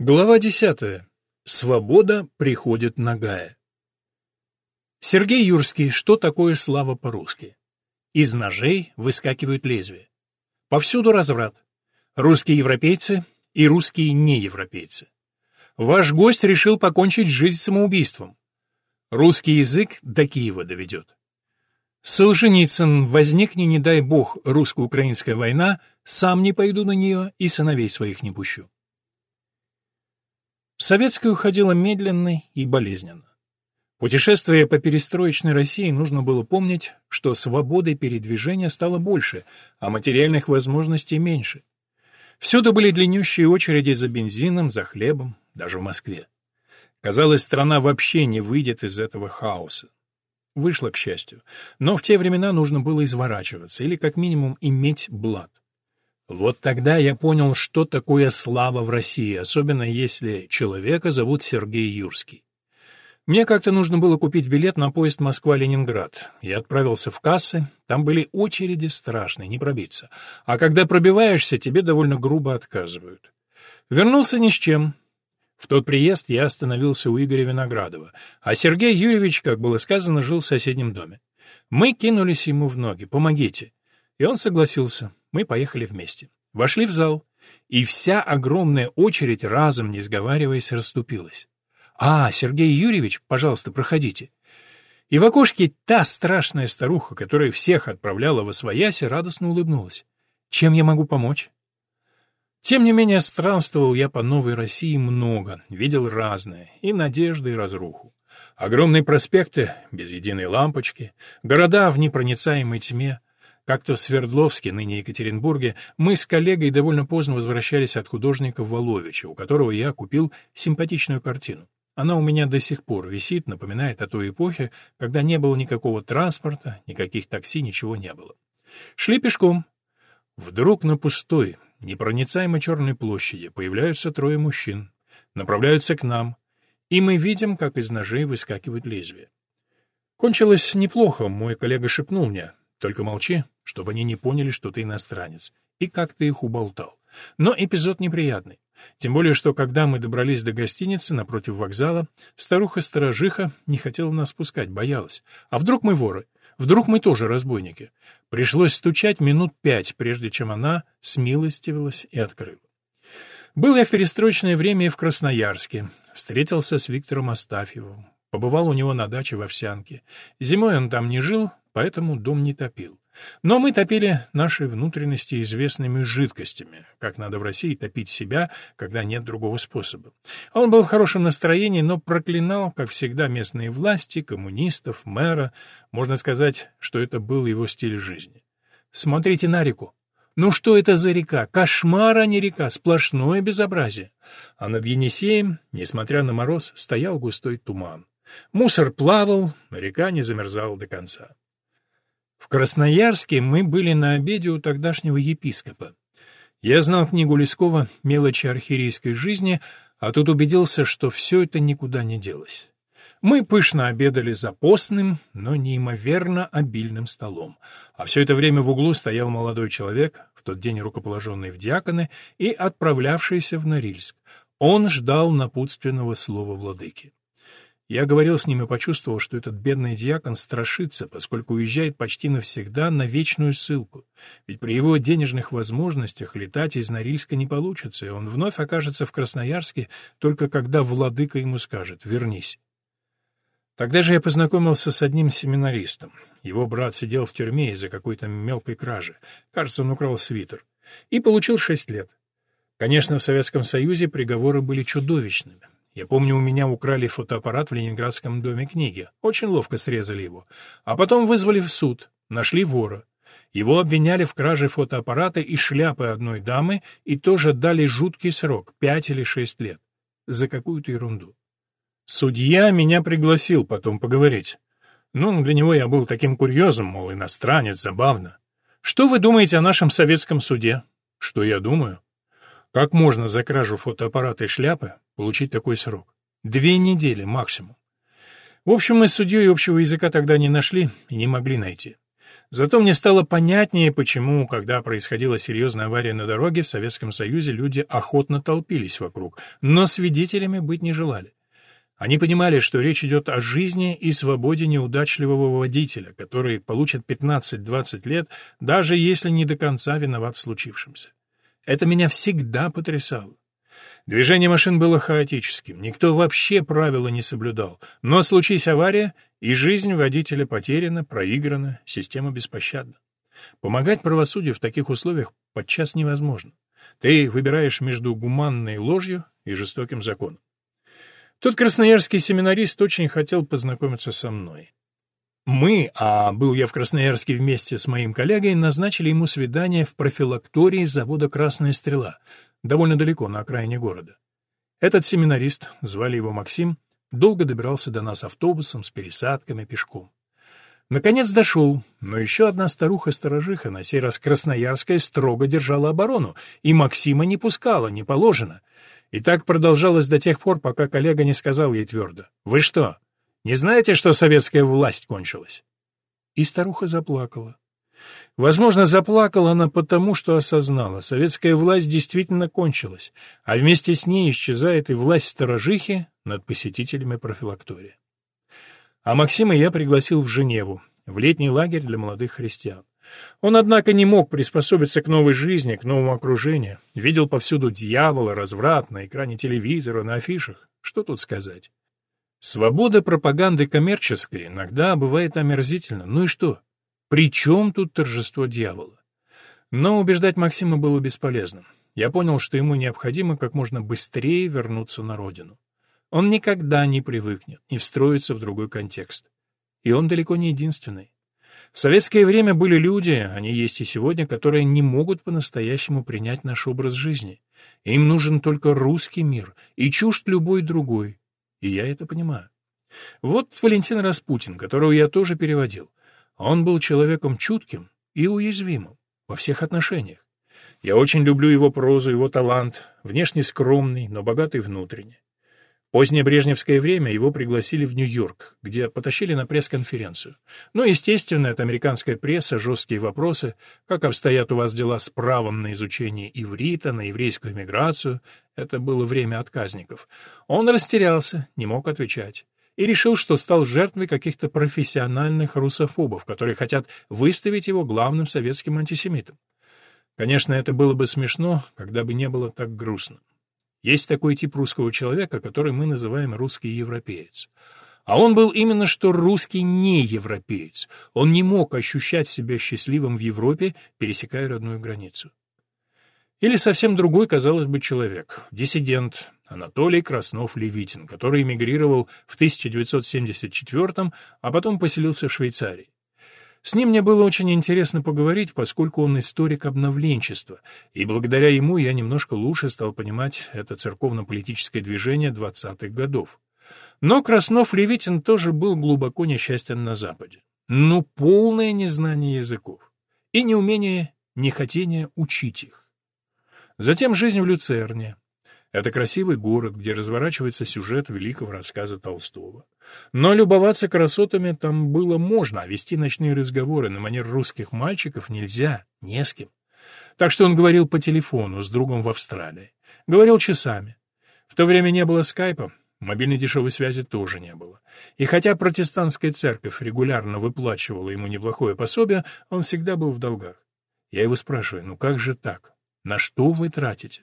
Глава десятая. Свобода приходит нагая. Сергей Юрский. Что такое слава по-русски? Из ножей выскакивают лезвия. Повсюду разврат. Русские европейцы и русские неевропейцы. Ваш гость решил покончить жизнь самоубийством. Русский язык до Киева доведет. Солженицын, возникни, не дай бог, русско-украинская война, сам не пойду на нее и сыновей своих не пущу. Советская уходила медленно и болезненно. Путешествуя по перестроечной России, нужно было помнить, что свободы передвижения стало больше, а материальных возможностей меньше. Всюду были длиннющие очереди за бензином, за хлебом, даже в Москве. Казалось, страна вообще не выйдет из этого хаоса. Вышла, к счастью. Но в те времена нужно было изворачиваться или, как минимум, иметь блат. Вот тогда я понял, что такое слава в России, особенно если человека зовут Сергей Юрский. Мне как-то нужно было купить билет на поезд Москва-Ленинград. Я отправился в кассы, там были очереди страшные, не пробиться. А когда пробиваешься, тебе довольно грубо отказывают. Вернулся ни с чем. В тот приезд я остановился у Игоря Виноградова, а Сергей Юрьевич, как было сказано, жил в соседнем доме. Мы кинулись ему в ноги «помогите». И он согласился. Мы поехали вместе. Вошли в зал, и вся огромная очередь, разом не сговариваясь, расступилась. «А, Сергей Юрьевич, пожалуйста, проходите». И в окошке та страшная старуха, которая всех отправляла во свояси, радостно улыбнулась. «Чем я могу помочь?» Тем не менее, странствовал я по Новой России много, видел разное, и надежды, и разруху. Огромные проспекты без единой лампочки, города в непроницаемой тьме, как-то в Свердловске, ныне Екатеринбурге, мы с коллегой довольно поздно возвращались от художника Воловича, у которого я купил симпатичную картину. Она у меня до сих пор висит, напоминает о той эпохе, когда не было никакого транспорта, никаких такси, ничего не было. Шли пешком. Вдруг на пустой, непроницаемой черной площади появляются трое мужчин, направляются к нам, и мы видим, как из ножей выскакивают лезвия. Кончилось неплохо, мой коллега шепнул мне, только молчи, чтобы они не поняли, что ты иностранец. И как ты их уболтал. Но эпизод неприятный. Тем более, что когда мы добрались до гостиницы напротив вокзала, старуха-сторожиха не хотела нас пускать, боялась. А вдруг мы воры? Вдруг мы тоже разбойники? Пришлось стучать минут пять, прежде чем она смилостивилась и открыла. Был я в перестроечное время и в Красноярске. Встретился с Виктором Астафьевым. Побывал у него на даче в Овсянке. Зимой он там не жил, поэтому дом не топил. Но мы топили наши внутренности известными жидкостями, как надо в России топить себя, когда нет другого способа. Он был в хорошем настроении, но проклинал, как всегда, местные власти, коммунистов, мэра. Можно сказать, что это был его стиль жизни. Смотрите на реку. Ну что это за река? Кошмар, а не река, сплошное безобразие. А над Енисеем, несмотря на мороз, стоял густой туман. Мусор плавал, река не замерзала до конца. В Красноярске мы были на обеде у тогдашнего епископа. Я знал книгу Лескова «Мелочи архиерейской жизни», а тут убедился, что все это никуда не делось. Мы пышно обедали за постным, но неимоверно обильным столом. А все это время в углу стоял молодой человек, в тот день рукоположенный в диаконы и отправлявшийся в Норильск. Он ждал напутственного слова владыки. Я говорил с ним и почувствовал, что этот бедный диакон страшится, поскольку уезжает почти навсегда на вечную ссылку. Ведь при его денежных возможностях летать из Норильска не получится, и он вновь окажется в Красноярске, только когда владыка ему скажет «вернись». Тогда же я познакомился с одним семинаристом. Его брат сидел в тюрьме из-за какой-то мелкой кражи. Кажется, он украл свитер. И получил шесть лет. Конечно, в Советском Союзе приговоры были чудовищными. Я помню, у меня украли фотоаппарат в Ленинградском доме книги. Очень ловко срезали его. А потом вызвали в суд. Нашли вора. Его обвиняли в краже фотоаппарата и шляпы одной дамы и тоже дали жуткий срок — пять или шесть лет. За какую-то ерунду. Судья меня пригласил потом поговорить. Ну, для него я был таким курьезом, мол, иностранец, забавно. Что вы думаете о нашем советском суде? Что я думаю? Как можно за кражу фотоаппарата и шляпы получить такой срок? Две недели максимум. В общем, мы с судьей общего языка тогда не нашли и не могли найти. Зато мне стало понятнее, почему, когда происходила серьезная авария на дороге, в Советском Союзе люди охотно толпились вокруг, но свидетелями быть не желали. Они понимали, что речь идет о жизни и свободе неудачливого водителя, который получит 15-20 лет, даже если не до конца виноват в случившемся. Это меня всегда потрясало. Движение машин было хаотическим, никто вообще правила не соблюдал. Но случись авария, и жизнь водителя потеряна, проиграна, система беспощадна. Помогать правосудию в таких условиях подчас невозможно. Ты выбираешь между гуманной ложью и жестоким законом. Тот красноярский семинарист очень хотел познакомиться со мной. Мы, а был я в Красноярске вместе с моим коллегой, назначили ему свидание в профилактории завода «Красная стрела», довольно далеко, на окраине города. Этот семинарист, звали его Максим, долго добирался до нас автобусом с пересадками пешком. Наконец дошел, но еще одна старуха-сторожиха, на сей раз красноярская, строго держала оборону, и Максима не пускала, не положено. И так продолжалось до тех пор, пока коллега не сказал ей твердо. «Вы что, не знаете, что советская власть кончилась?» И старуха заплакала. Возможно, заплакала она потому, что осознала, советская власть действительно кончилась, а вместе с ней исчезает и власть сторожихи над посетителями профилактория. А Максима я пригласил в Женеву, в летний лагерь для молодых христиан. Он, однако, не мог приспособиться к новой жизни, к новому окружению. Видел повсюду дьявола, разврат на экране телевизора, на афишах. Что тут сказать? Свобода пропаганды коммерческой иногда бывает омерзительна. Ну и что? При чем тут торжество дьявола? Но убеждать Максима было бесполезно. Я понял, что ему необходимо как можно быстрее вернуться на родину. Он никогда не привыкнет, не встроится в другой контекст. И он далеко не единственный. В советское время были люди, они есть и сегодня, которые не могут по-настоящему принять наш образ жизни. Им нужен только русский мир и чужд любой другой. И я это понимаю. Вот Валентин Распутин, которого я тоже переводил. Он был человеком чутким и уязвимым во всех отношениях. Я очень люблю его прозу, его талант, внешне скромный, но богатый внутренне. Позднее брежневское время его пригласили в Нью-Йорк, где потащили на пресс-конференцию. Ну, естественно, это американская пресса, жесткие вопросы, как обстоят у вас дела с правом на изучение иврита, на еврейскую эмиграцию. Это было время отказников. Он растерялся, не мог отвечать. И решил, что стал жертвой каких-то профессиональных русофобов, которые хотят выставить его главным советским антисемитом. Конечно, это было бы смешно, когда бы не было так грустно. Есть такой тип русского человека, который мы называем русский европеец. А он был именно что русский не европеец. Он не мог ощущать себя счастливым в Европе, пересекая родную границу. Или совсем другой, казалось бы, человек, диссидент Анатолий Краснов-Левитин, который эмигрировал в 1974 а потом поселился в Швейцарии. С ним мне было очень интересно поговорить, поскольку он историк обновленчества, и благодаря ему я немножко лучше стал понимать это церковно-политическое движение 20-х годов. Но Краснов-Левитин тоже был глубоко несчастен на Западе. Ну, полное незнание языков. И неумение, нехотение учить их. Затем жизнь в Люцерне, это красивый город, где разворачивается сюжет великого рассказа Толстого. Но любоваться красотами там было можно, а вести ночные разговоры на манер русских мальчиков нельзя, не с кем. Так что он говорил по телефону с другом в Австралии. Говорил часами. В то время не было скайпа, мобильной дешевой связи тоже не было. И хотя протестантская церковь регулярно выплачивала ему неплохое пособие, он всегда был в долгах. Я его спрашиваю, ну как же так? На что вы тратите?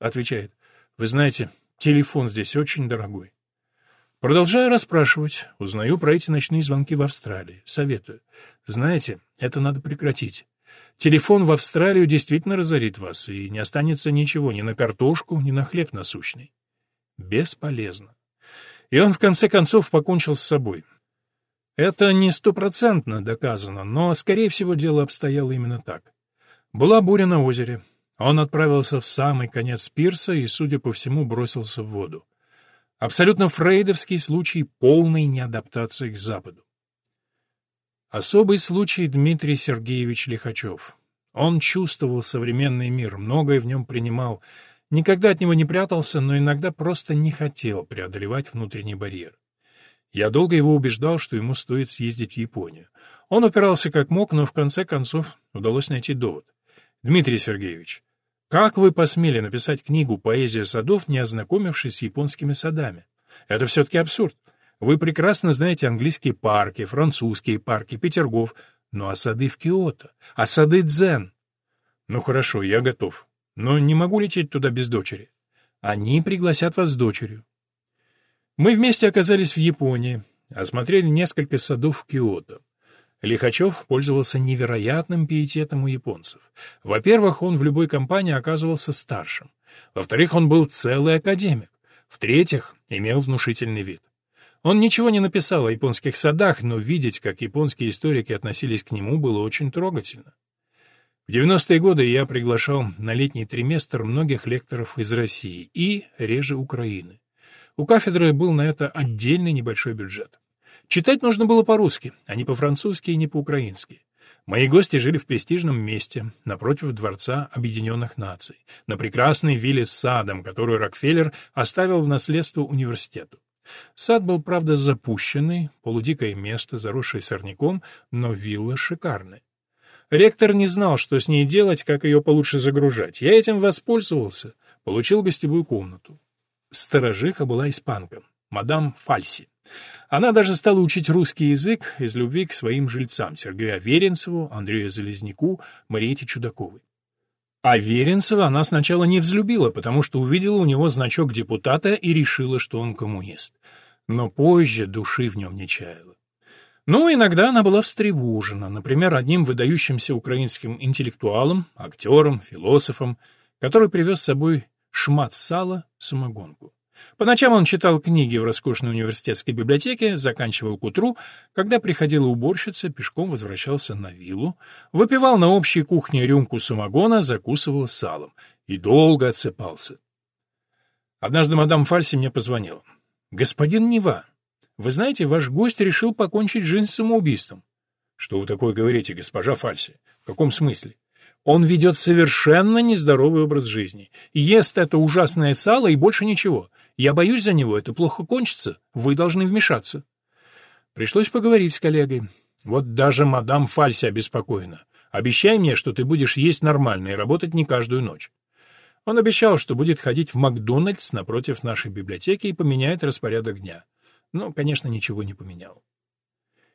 Отвечает, вы знаете, телефон здесь очень дорогой. Продолжаю расспрашивать, узнаю про эти ночные звонки в Австралии, советую. Знаете, это надо прекратить. Телефон в Австралию действительно разорит вас, и не останется ничего ни на картошку, ни на хлеб насущный. Бесполезно. И он в конце концов покончил с собой. Это не стопроцентно доказано, но, скорее всего, дело обстояло именно так. Была буря на озере, он отправился в самый конец пирса и, судя по всему, бросился в воду. Абсолютно фрейдовский случай полной неадаптации к Западу. Особый случай Дмитрий Сергеевич Лихачев. Он чувствовал современный мир, многое в нем принимал, никогда от него не прятался, но иногда просто не хотел преодолевать внутренний барьер. Я долго его убеждал, что ему стоит съездить в Японию. Он упирался как мог, но в конце концов удалось найти довод. «Дмитрий Сергеевич, как вы посмели написать книгу «Поэзия садов», не ознакомившись с японскими садами? Это все-таки абсурд. Вы прекрасно знаете английские парки, французские парки, Петергоф, ну а сады в Киото? А сады Дзен? Ну хорошо, я готов. Но не могу лететь туда без дочери. Они пригласят вас с дочерью. Мы вместе оказались в Японии, осмотрели несколько садов в Киото. Лихачев пользовался невероятным пиететом у японцев. Во-первых, он в любой компании оказывался старшим. Во-вторых, он был целый академик. В-третьих, имел внушительный вид. Он ничего не написал о японских садах, но видеть, как японские историки относились к нему, было очень трогательно. В 90-е годы я приглашал на летний триместр многих лекторов из России и, реже, Украины. У кафедры был на это отдельный небольшой бюджет. Читать нужно было по-русски, а не по-французски и не по-украински. Мои гости жили в престижном месте, напротив Дворца Объединенных Наций, на прекрасной вилле с садом, которую Рокфеллер оставил в наследство университету. Сад был, правда, запущенный, полудикое место, заросшее сорняком, но вилла шикарная. Ректор не знал, что с ней делать, как ее получше загружать. Я этим воспользовался, получил гостевую комнату. Сторожиха была испанка, мадам Фальси. Она даже стала учить русский язык из любви к своим жильцам Сергею Аверинцеву, Андрею Залезняку, Мариете Чудаковой. А Веренцева она сначала не взлюбила, потому что увидела у него значок депутата и решила, что он коммунист. Но позже души в нем не чаяла. Ну, иногда она была встревожена, например, одним выдающимся украинским интеллектуалом, актером, философом, который привез с собой шмат сала, самогонку. По ночам он читал книги в роскошной университетской библиотеке, заканчивал к утру, когда приходила уборщица, пешком возвращался на виллу, выпивал на общей кухне рюмку самогона, закусывал салом и долго отсыпался. Однажды мадам Фальси мне позвонила. «Господин Нева, вы знаете, ваш гость решил покончить жизнь самоубийством». «Что вы такое говорите, госпожа Фальси? В каком смысле?» Он ведет совершенно нездоровый образ жизни. Ест это ужасное сало и больше ничего. Я боюсь за него, это плохо кончится. Вы должны вмешаться. Пришлось поговорить с коллегой. Вот даже мадам Фальси обеспокоена. Обещай мне, что ты будешь есть нормально и работать не каждую ночь. Он обещал, что будет ходить в Макдональдс напротив нашей библиотеки и поменяет распорядок дня. Но, конечно, ничего не поменял.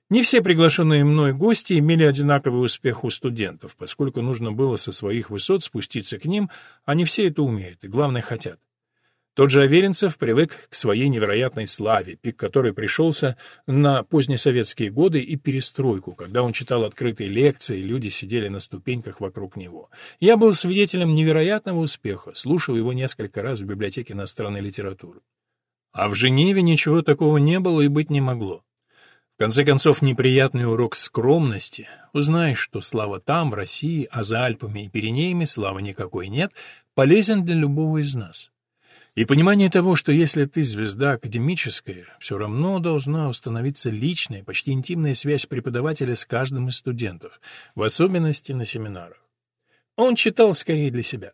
Не все приглашенные мной гости имели одинаковый успех у студентов, поскольку нужно было со своих высот спуститься к ним, они все это умеют и, главное, хотят. Тот же Аверинцев привык к своей невероятной славе, пик которой пришелся на позднесоветские годы и перестройку, когда он читал открытые лекции, и люди сидели на ступеньках вокруг него. Я был свидетелем невероятного успеха, слушал его несколько раз в библиотеке иностранной литературы. А в Женеве ничего такого не было и быть не могло. В конце концов, неприятный урок скромности. Узнаешь, что слава там, в России, а за Альпами и Пиренеями славы никакой нет, полезен для любого из нас. И понимание того, что если ты звезда академическая, все равно должна установиться личная, почти интимная связь преподавателя с каждым из студентов, в особенности на семинарах. Он читал скорее для себя.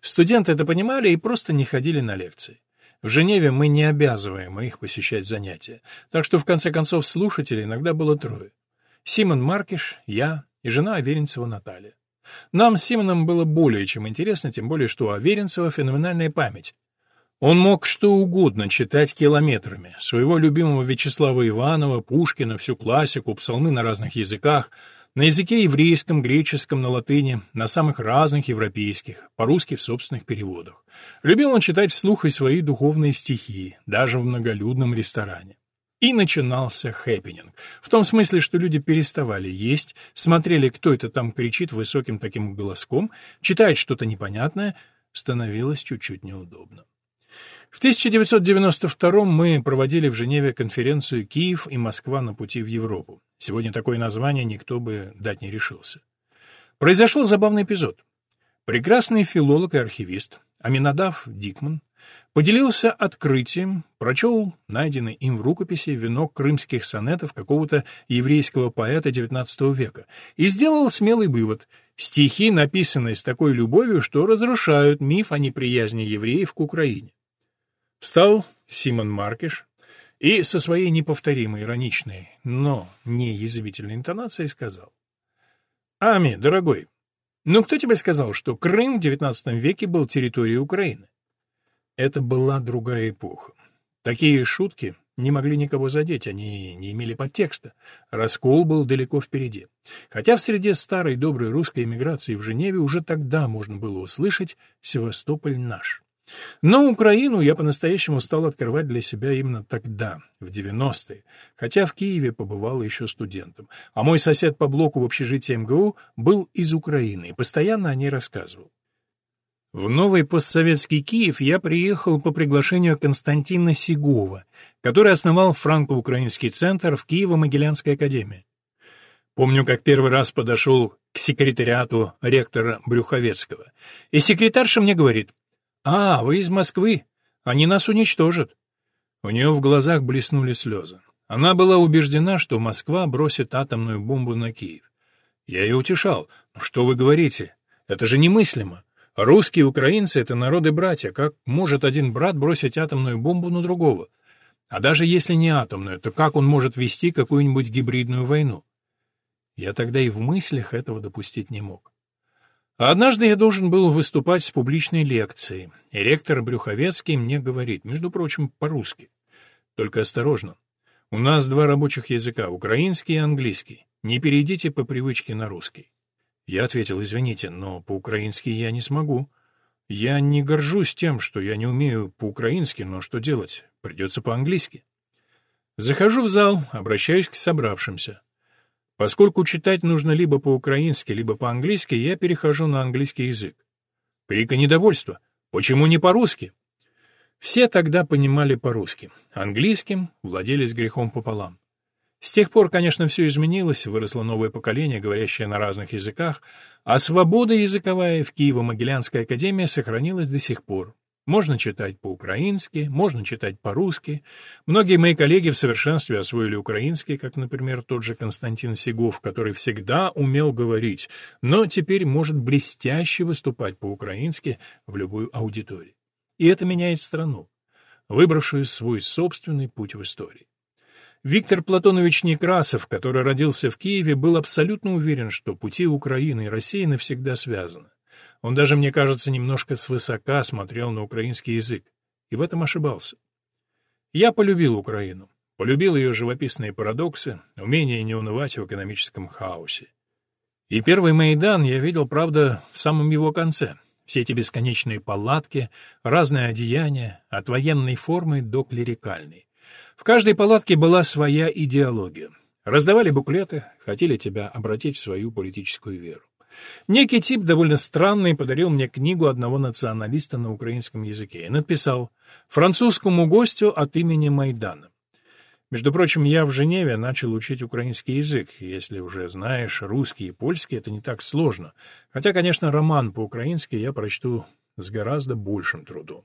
Студенты это понимали и просто не ходили на лекции. В Женеве мы не обязываем их посещать занятия, так что в конце концов слушателей иногда было трое. Симон Маркиш, я и жена Аверинцева Наталья. Нам с Симоном было более чем интересно, тем более что у Аверинцева феноменальная память, он мог что угодно читать километрами. Своего любимого Вячеслава Иванова, Пушкина, всю классику, псалмы на разных языках, на языке еврейском, греческом, на латыни, на самых разных европейских, по-русски в собственных переводах. Любил он читать вслух и свои духовные стихи, даже в многолюдном ресторане. И начинался хэппенинг. В том смысле, что люди переставали есть, смотрели, кто это там кричит высоким таким голоском, читает что-то непонятное, становилось чуть-чуть неудобно. В 1992 мы проводили в Женеве конференцию «Киев и Москва на пути в Европу». Сегодня такое название никто бы дать не решился. Произошел забавный эпизод. Прекрасный филолог и архивист Аминадав Дикман поделился открытием, прочел найденный им в рукописи венок крымских сонетов какого-то еврейского поэта XIX века и сделал смелый вывод – стихи, написанные с такой любовью, что разрушают миф о неприязни евреев к Украине. Встал Симон Маркиш и со своей неповторимой ироничной, но не язвительной интонацией сказал. «Ами, дорогой, ну кто тебе сказал, что Крым в XIX веке был территорией Украины?» Это была другая эпоха. Такие шутки не могли никого задеть, они не имели подтекста. Раскол был далеко впереди. Хотя в среде старой доброй русской эмиграции в Женеве уже тогда можно было услышать «Севастополь наш». Но Украину я по-настоящему стал открывать для себя именно тогда, в 90-е, хотя в Киеве побывал еще студентом. А мой сосед по блоку в общежитии МГУ был из Украины и постоянно о ней рассказывал. В новый постсоветский Киев я приехал по приглашению Константина Сигова, который основал франко-украинский центр в Киево-Могилянской академии. Помню, как первый раз подошел к секретариату ректора Брюховецкого, и секретарша мне говорит, «А, вы из Москвы. Они нас уничтожат». У нее в глазах блеснули слезы. Она была убеждена, что Москва бросит атомную бомбу на Киев. Я ее утешал. «Ну что вы говорите? Это же немыслимо. Русские и украинцы — это народы-братья. Как может один брат бросить атомную бомбу на другого? А даже если не атомную, то как он может вести какую-нибудь гибридную войну? Я тогда и в мыслях этого допустить не мог. Однажды я должен был выступать с публичной лекцией, и ректор Брюховецкий мне говорит, между прочим, по-русски. Только осторожно. У нас два рабочих языка, украинский и английский. Не перейдите по привычке на русский. Я ответил, извините, но по-украински я не смогу. Я не горжусь тем, что я не умею по-украински, но что делать? Придется по-английски. Захожу в зал, обращаюсь к собравшимся. Поскольку читать нужно либо по-украински, либо по-английски, я перехожу на английский язык. Крика недовольства. Почему не по-русски? Все тогда понимали по-русски. Английским владели с грехом пополам. С тех пор, конечно, все изменилось, выросло новое поколение, говорящее на разных языках, а свобода языковая в Киево-Могилянской академии сохранилась до сих пор. Можно читать по-украински, можно читать по-русски. Многие мои коллеги в совершенстве освоили украинский, как, например, тот же Константин Сигов, который всегда умел говорить, но теперь может блестяще выступать по-украински в любую аудиторию. И это меняет страну, выбравшую свой собственный путь в истории. Виктор Платонович Некрасов, который родился в Киеве, был абсолютно уверен, что пути Украины и России навсегда связаны. Он даже, мне кажется, немножко свысока смотрел на украинский язык, и в этом ошибался. Я полюбил Украину, полюбил ее живописные парадоксы, умение не унывать в экономическом хаосе. И первый Майдан я видел, правда, в самом его конце. Все эти бесконечные палатки, разные одеяния, от военной формы до клерикальной. В каждой палатке была своя идеология. Раздавали буклеты, хотели тебя обратить в свою политическую веру. Некий тип, довольно странный, подарил мне книгу одного националиста на украинском языке и написал «Французскому гостю от имени Майдана». Между прочим, я в Женеве начал учить украинский язык. Если уже знаешь русский и польский, это не так сложно. Хотя, конечно, роман по-украински я прочту с гораздо большим трудом.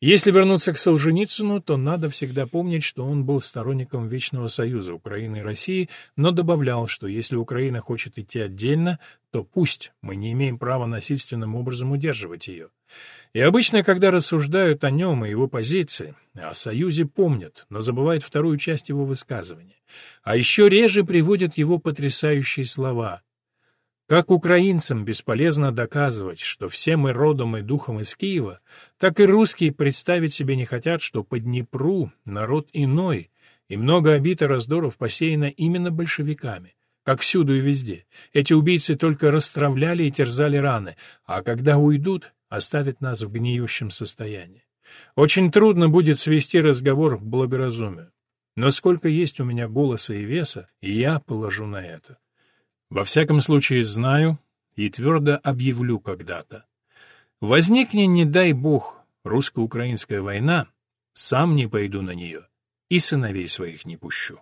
Если вернуться к Солженицыну, то надо всегда помнить, что он был сторонником Вечного Союза Украины и России, но добавлял, что если Украина хочет идти отдельно, то пусть, мы не имеем права насильственным образом удерживать ее. И обычно, когда рассуждают о нем и его позиции, о Союзе помнят, но забывают вторую часть его высказывания. А еще реже приводят его потрясающие слова – как украинцам бесполезно доказывать, что все мы родом и духом из Киева, так и русские представить себе не хотят, что по Днепру народ иной, и много обид и раздоров посеяно именно большевиками, как всюду и везде. Эти убийцы только расстравляли и терзали раны, а когда уйдут, оставят нас в гниющем состоянии. Очень трудно будет свести разговор к благоразумию. Но сколько есть у меня голоса и веса, и я положу на это. Во всяком случае знаю и твердо объявлю когда-то. Возникнет, не дай бог, русско-украинская война, сам не пойду на нее и сыновей своих не пущу.